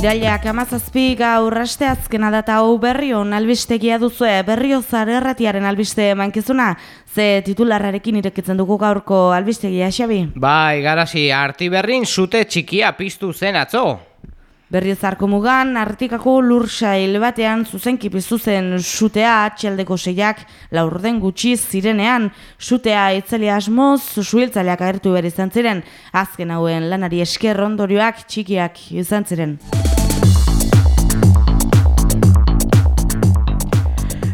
Irailak amazazpi gaur aste azkena data hau berrion albistegia duzue, berrio erratiaren albiste mankizuna, ze titularrarekin irekitzen dugu gaurko albistegia, Xabi? Bai, garasi, arti berrin zute txikia piztu zen atzo. Berriozarko mugan, artikako lursail batean zuzenki zen sutea atxeldeko seiak laurden gutxi zirenean. Sutea itzali asmoz, suiltzaleak agertu behar izan ziren, azken hauen lanari esker ondorioak txikiak izan ziren.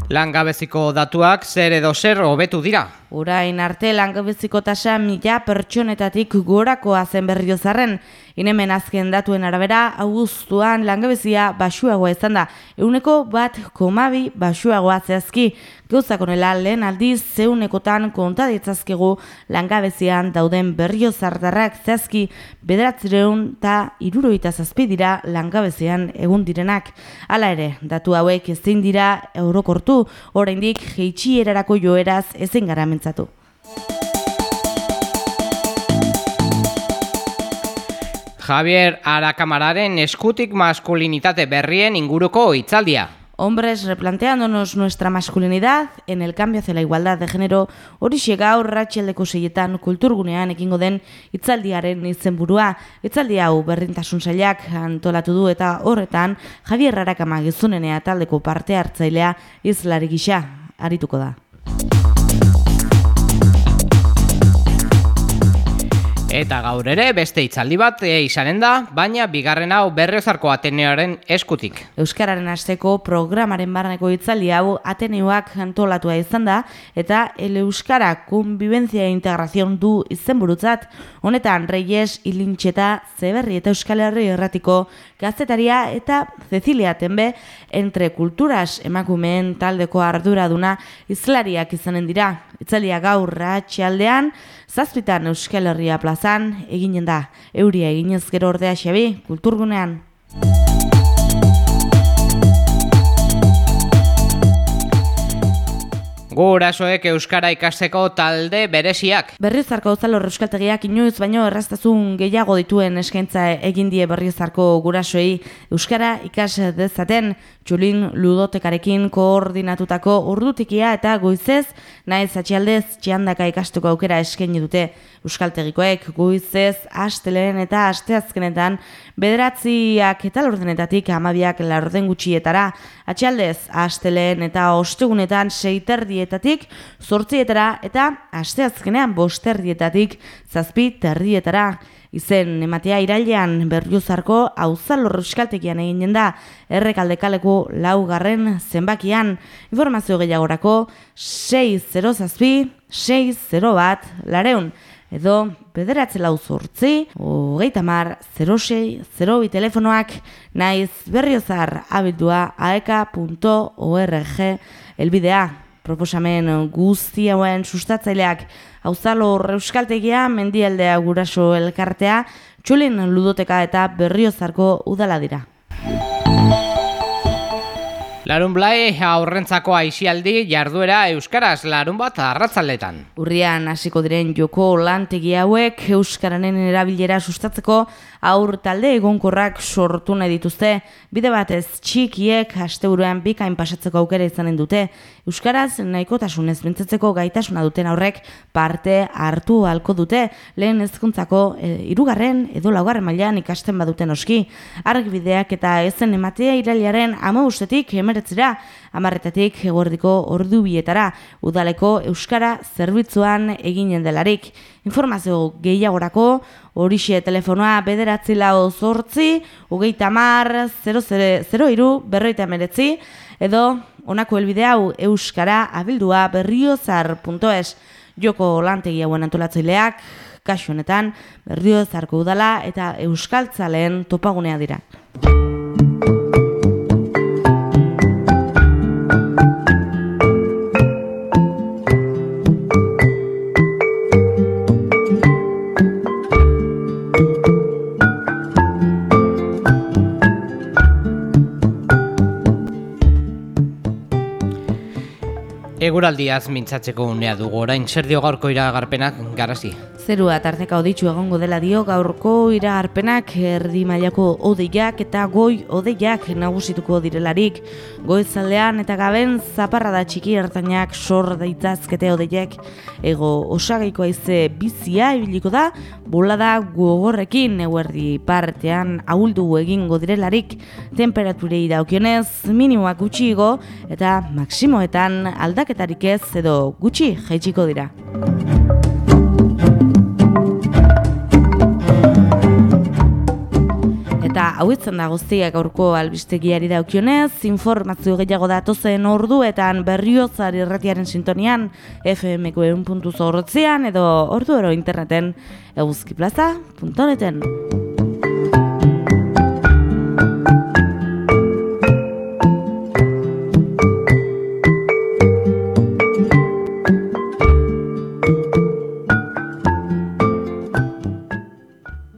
Langabeziko datuak zer edo zer hobetu dira. Urain arte langabeziko tasa mila pertsonetatik gorakoa zen berriozarren. Inemen azken datuen arabera, augustuan langabezia basuagoa izan da. Euneko bat komabi basuagoa zehazki. Gauzakonela lehen aldiz zeunekotan konta ditzazkegu langabezian dauden berrio zartarrak zehazki bederatzireun eta iruroita zazpi dira langabezian egun direnak. Hala ere, datu hauek ezin dira eurokortu, oraindik jeitxierarako joeraz ezin gara mentzatu. Javier Arakamararen eskutik maskulinitate berrien inguruko hitzaldia. Hombres replanteándonos nuestra masculinidad en el cambio hacia la igualdad de género, hori gaur ratxeldeko seietan kulturgunean ekingo den itzaldiaren izenburua. Itzaldi hau berdintasun zailak antolatu du eta horretan Javier Arakama gizunenea taldeko parte hartzailea izlari gisa arituko da. Eta gaur ere beste itzaldi bat e, izanen da, baina bigarren hau berriozarko Ateneoaren eskutik. Euskararen hasteko programaren barneko itzaldi hau Ateneoak antolatua izan da, eta el Euskara konbibenzia e integrazion du izenburutzat, honetan Reyes, Ilintxeta, Zeberri eta Euskal Herri erratiko gazetaria eta Cecilia Tenbe, entre kulturas emakumeen taldeko ardura duna izlariak izanen dira. Itzaldia gaur ratxaldean, zazpitan Euskal Herria plazan, eginen da, euria eginez gero ordea xabi, kulturgunean. Gurasoek euskara ikasteko talde bereziak. Berriozarko uzalo euskaltegiak inoiz baino erraztazun gehiago dituen eskaintza egin die Berriozarko gurasoei euskara ikas dezaten Txulin ludotekarekin koordinatutako urdutikia eta goizez naiz atxialdez txiandaka ikastuko aukera eskaini dute euskaltegikoek goizez asteleen eta asteazkenetan bederatziak eta lordenetatik amabiak laurden gutxietara atxialdez asteleen eta ostegunetan seiterdi terdietatik zortzietara eta asteazkenean bosterdietatik zazpi terdietara. Izen ematea irailean berriozarko auzalor euskaltekian eginen da errekaldekaleko laugarren zenbakian informazio gehiagorako 6-0 zazpi 6-0 bat lareun edo bederatze lau zortzi, hogeita mar, 06, 02 telefonoak, naiz berriozar abildua aeka.org elbidea proposamen guzti hauen sustatzaileak hauzalo euskaltegia mendialdea guraso elkartea, txulin ludoteka eta berriozarko udala dira. Larun blai aurrentzako aisialdi jarduera euskaraz larun bat arratzaletan. Urrian hasiko diren joko lantegi hauek Euskararen erabilera sustatzeko aur talde egonkorrak sortu nahi dituzte. Bide batez txikiek asteburuan bikain pasatzeko aukera izanen dute. Euskaraz nahikotasunez mintzatzeko gaitasuna duten aurrek parte hartu halko dute. Lehen hezkuntzako eh, hirugarren e, edo laugarren mailan ikasten baduten oski. Argibideak eta ezen ematea irailaren 15etik emeretzira, amarretatik eguerdiko ordu bietara, udaleko Euskara zerbitzuan eginen delarik. Informazio gehiagorako, horixe telefonoa bederatzi lau zortzi, hogeita mar, 0 iru, berroita emeretzi, edo honako helbide hau euskara abildua berriozar.es joko lantegi hauen antolatzaileak kasu honetan berriozarko udala eta euskaltzaleen topagunea dira. Eguraldiaz mintzatzeko unea dugu. Orain zer dio gaurko iragarpenak? Garazi. Zerua tarteka oditxu egongo dela dio gaurko iragarpenak. Erdi mailako odeiak eta goi odeiak nagusituko direlarik. Goizaldean eta gaben zaparra da txiki ertainak sor daitzazkete odeiak ego osagaiko haize bizia ibiliko da bolada gogorrekin eguerdi partean ahuldu egingo direlarik. Temperaturei daukionez minimoak gutxigo eta maksimoetan aldaketa aldaketarik ez edo gutxi jaitsiko dira. Eta hau da guztiak aurko albistegiari daukionez, informazio gehiago datozen orduetan berriozar irratiaren sintonian, FMko egun puntu edo ordu ero interneten eguzkiplaza.neten.